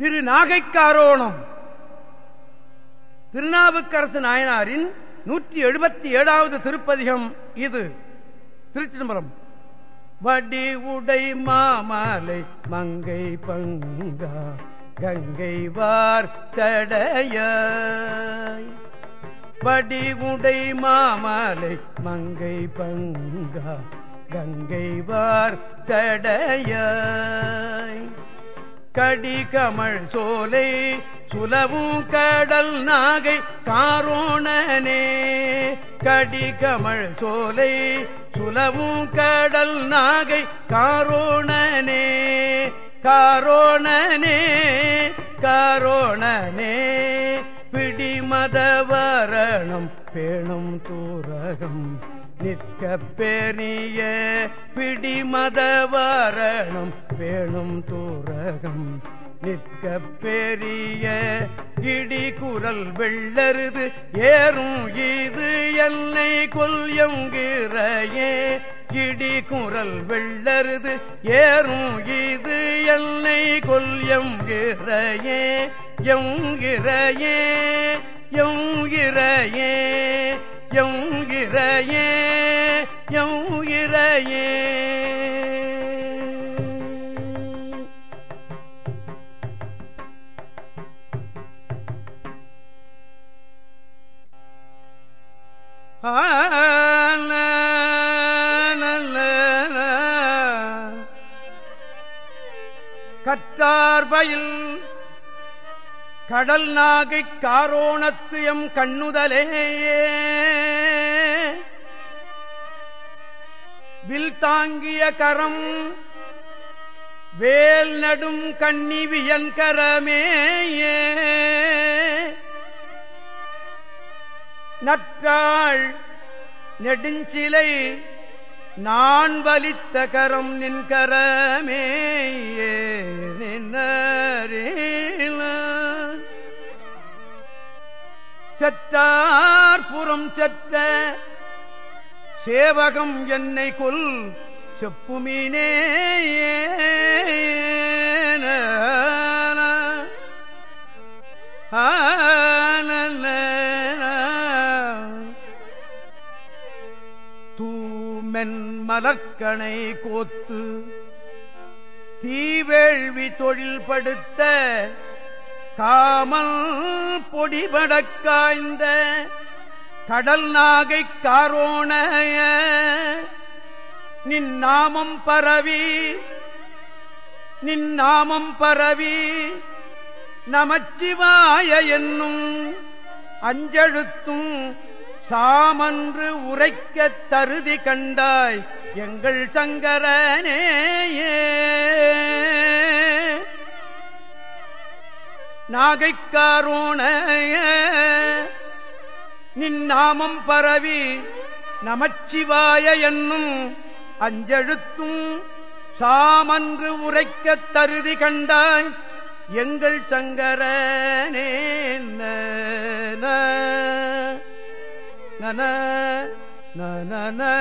திரு நாகைக்காரோணம் திருநாவுக்கரசு நாயனாரின் நூற்றி எழுபத்தி ஏழாவது திருப்பதிகம் இது. திருச்சிதம்பரம். வடி உடை மாமலை மங்கை பங்கா கங்கை வார் சடைய வடி உடை மாமலை மங்கை பங்கா கங்கை வார் கடி கடிகமள் சோலை சுலவும் கடல் நாகை காரோணனே. கடி கடிகமள் சோலை சுலவும் கடல் நாகை காரோணனே. காரோணனே காரோணனே. பிடிமதவரணம் பேணும் தூரகம் நிற்க பெரிய பிடிமதவரணம் வேணும் தூரகம். நிற்க பெரிய இடி குரல் வெள்ளருது. ஏறும் இது என்னை கொல்யங்கிறையே. இடி குரல் வெள்ளருது. ஏறும் இது என்னை கொல்யங்கிறையே. எங்கிறையே எங்கிறையே எங்கிறையே எங்கிறையே. கற்றார்பயில் கடல் நாகை காரோணத்து எம் கண்ணுதலேயே வில் தாங்கிய கரம் வேல் நடும் கண்ணி வியன்கரமேயே நற்றாள் நெடுஞ்சிலை நான் வலித்த கரம் நின் கரமே செற்றார் புறம் செற்ற சேவகம் என்னை கொல் செப்புமீனே ஆ மலர்கணை கோத்து தீவேள்வி தொழில் படுத்த காமல் பொடிபட காய்ந்த கடல் நாகை காரோணைய நின் நாமம் பரவி நின் நாமம் பரவி நமச்சிவாய என்னும் அஞ்செழுத்தும் சாமன்று உரைக்க தருதி கண்டாய் எங்கள் சங்கரனே. நாகைக்காரோண நின் நாமம் பரவி நமச்சிவாய என்னும் அஞ்செழுத்தும் சாமன்று உரைக்க தருதி கண்டாய் எங்கள் சங்கரனே. நன நன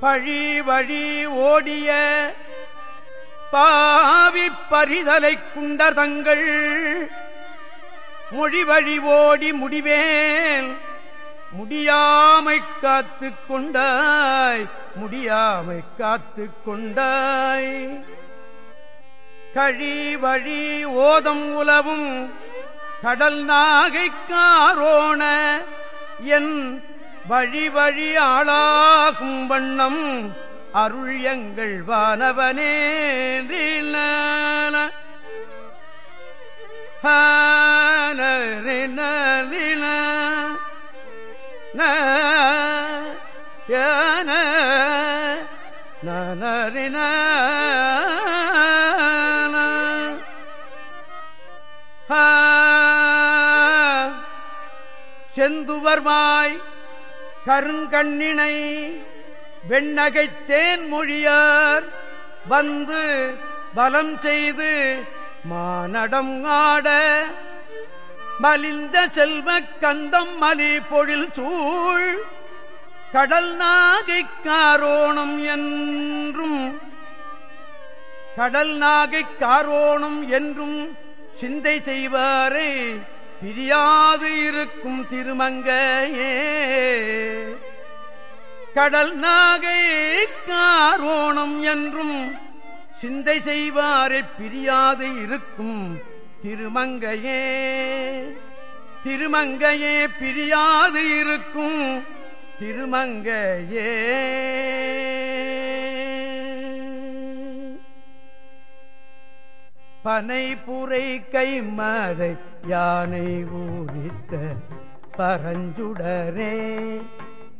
பழி வழி ஓடிய பாவி பரிதலை குண்டர் தங்கள். மொழி வழி ஓடி முடிவேன். முடியாமை காத்து கொண்டாய். முடியாமை காத்து கொண்டாய். கழி வழி ஓதம் உலவும் கடல் நாகைக்காரோண என் வழி வழி ஆளாகும் வண்ணம் அருள் எங்கள் வானவனே நரின செந்துவர்மாய் கருங்கண்ணினை வெண்ணகை தேன் மொழியார் வந்து பலம் செய்து மானடம் ஆட மலிந்த செல்வ கந்தம் மலி பொழில் சூழ் கடல் நாகை காரோணம் என்றும் கடல் நாகை காரோணம் என்றும் சிந்தை செய்வாரே பிரியாது இருக்கும் திருமங்கையே. கடல் நாகை காரோணம் என்றும் சிந்தை செய்வாரை பிரியாது இருக்கும் திருமங்கையே. திருமங்கையே பிரியாது இருக்கும் திருமங்கையே. பனை கைமறை யானை ஊதித்த பரஞ்சுடரே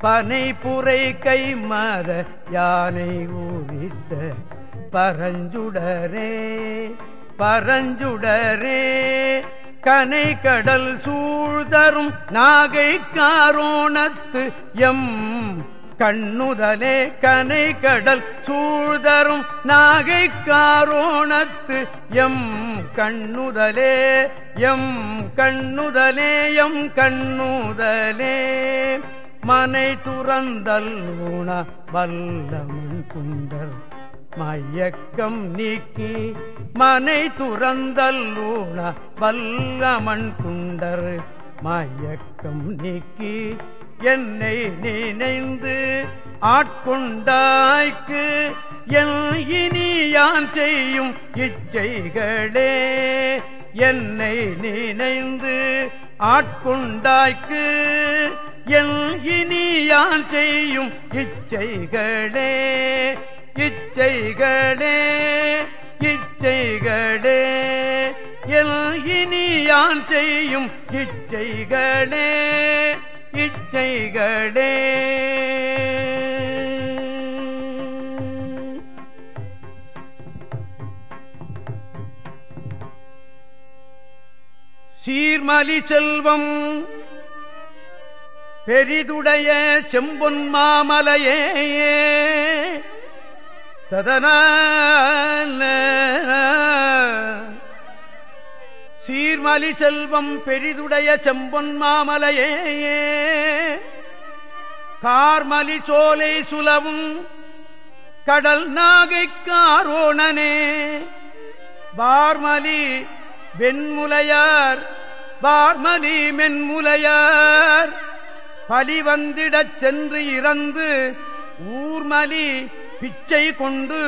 பனைபுரை கை மத யானை ஊதித்த பரஞ்சுடரே பரஞ்சுடரே கனை கடல் சூழ்தரும் நாகை காரோணத்து எம் கண்ணுதலே கனை கடல் சூழ்தரும் நாகை காரோணத்து. எம் கண்ணுதலே எம் கண்ணுதலே எம் கண்ணுதலே. மனை துறந்தல் ஊன வல்லமன் குண்டர் மயக்கம் நீக்கி மனை துறந்தல் ஊன வல்லமன் குண்டர் மயக்கம் நீக்கி என்னை நினைந்து ஆட்கொண்டாய்க்கு என் இனி யான் செய்யும் இச்சைகளே. என்னை நினைந்து ஆட்கொண்டாய்க்கு என் இனி யான் செய்யும் இச்சைகளே. இச்சைகளே இச்சைகளே எல் இனி யான் செய்யும் இச்சைகளே. இச்சைகளே. சீர்மலி செல்வம் பெரிதுடைய செம்பொன் மாமலையே. ததனா சீர்மலி செல்வம் பெரிதுடைய செம்பொன் மாமலையே. கார்மலி சோலை சுலவும் கடல் நாகை காரோணனே. பார்மலி வெண்முலையார் பார்மலி மென்முலையார் பலி வந்திடச் சென்று இறந்து ஊர்மலி பிச்சை கொண்டு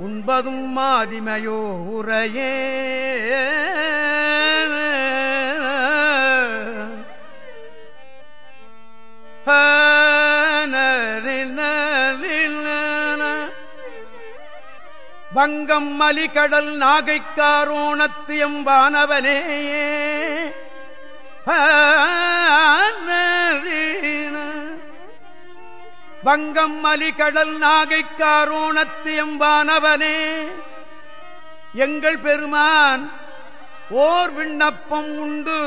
உண்பதும் மாதிமையோ உரையே. வங்கம் மலிகடல் நாகைக்காரோணத்து எம்பானவனேயே. வங்கம் மலிகடல் நாகைக்காரோணத்து எம்பானவனே. எங்கள் பெருமான் ஓர் விண்ணப்பம் உண்டு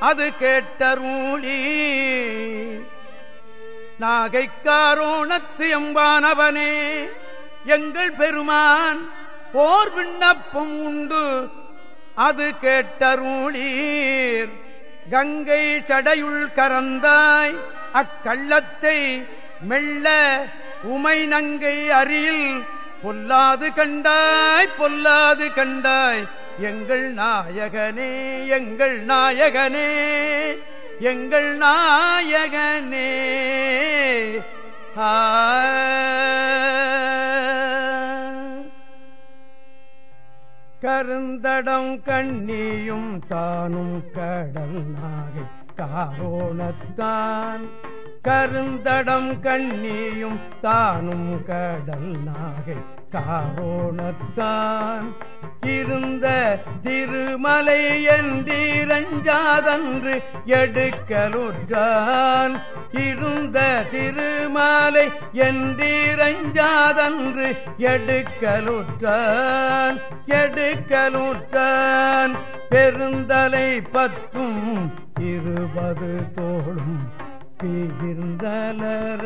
அது கேட்டருளி. நாகைக்காரோணத்து எம்பானவனே எங்கள் பெருமான் ஓர் விண்ணப்பம் உண்டு அது கேட்டருளீர். கங்கை சடையுள் கரந்தாய் அக்கள்ளத்தை மெல்ல உமை நங்கை அரியில் பொல்லாது கண்டாய் பொல்லாது கண்டாய். எங்கள் நாயகனே எங்கள் நாயகனே எங்கள் நாயகனே. கருந்தடம் கண்ணியும் தானும் கடல் நாகை காரோணத்தான். கருந்தடம் கண்ணியும் தானும் கடல் நாகை காரோணத்தான். இருந்த திருமலை என்றிரஞ்சாதன்று எடுக்கலுற்றான். இருந்த திருமலை என்றிரஞ்சாதன்று எடுக்கலுற்றான். எடுக்கலுற்றான். பெருந்தலை பத்தும் இருபது தோளும் பீதிர்ந்தலர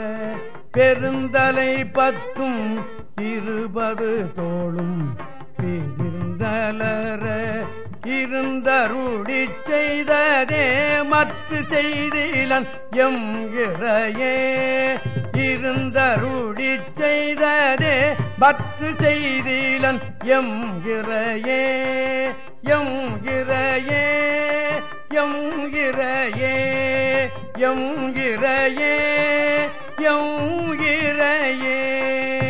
பெருந்தலை பத்தும் இருபது தோளும். பீதிர்ந்தலர இருந்தருளி செய்ததே மற்ற செய்திலன் எம் இறையே. இருந்தருடி செய்ததே பற்று செய்திலன் எம்கிறையே எம்கிறையே எம்கிறையே எம்கிறையே எம்கிறையே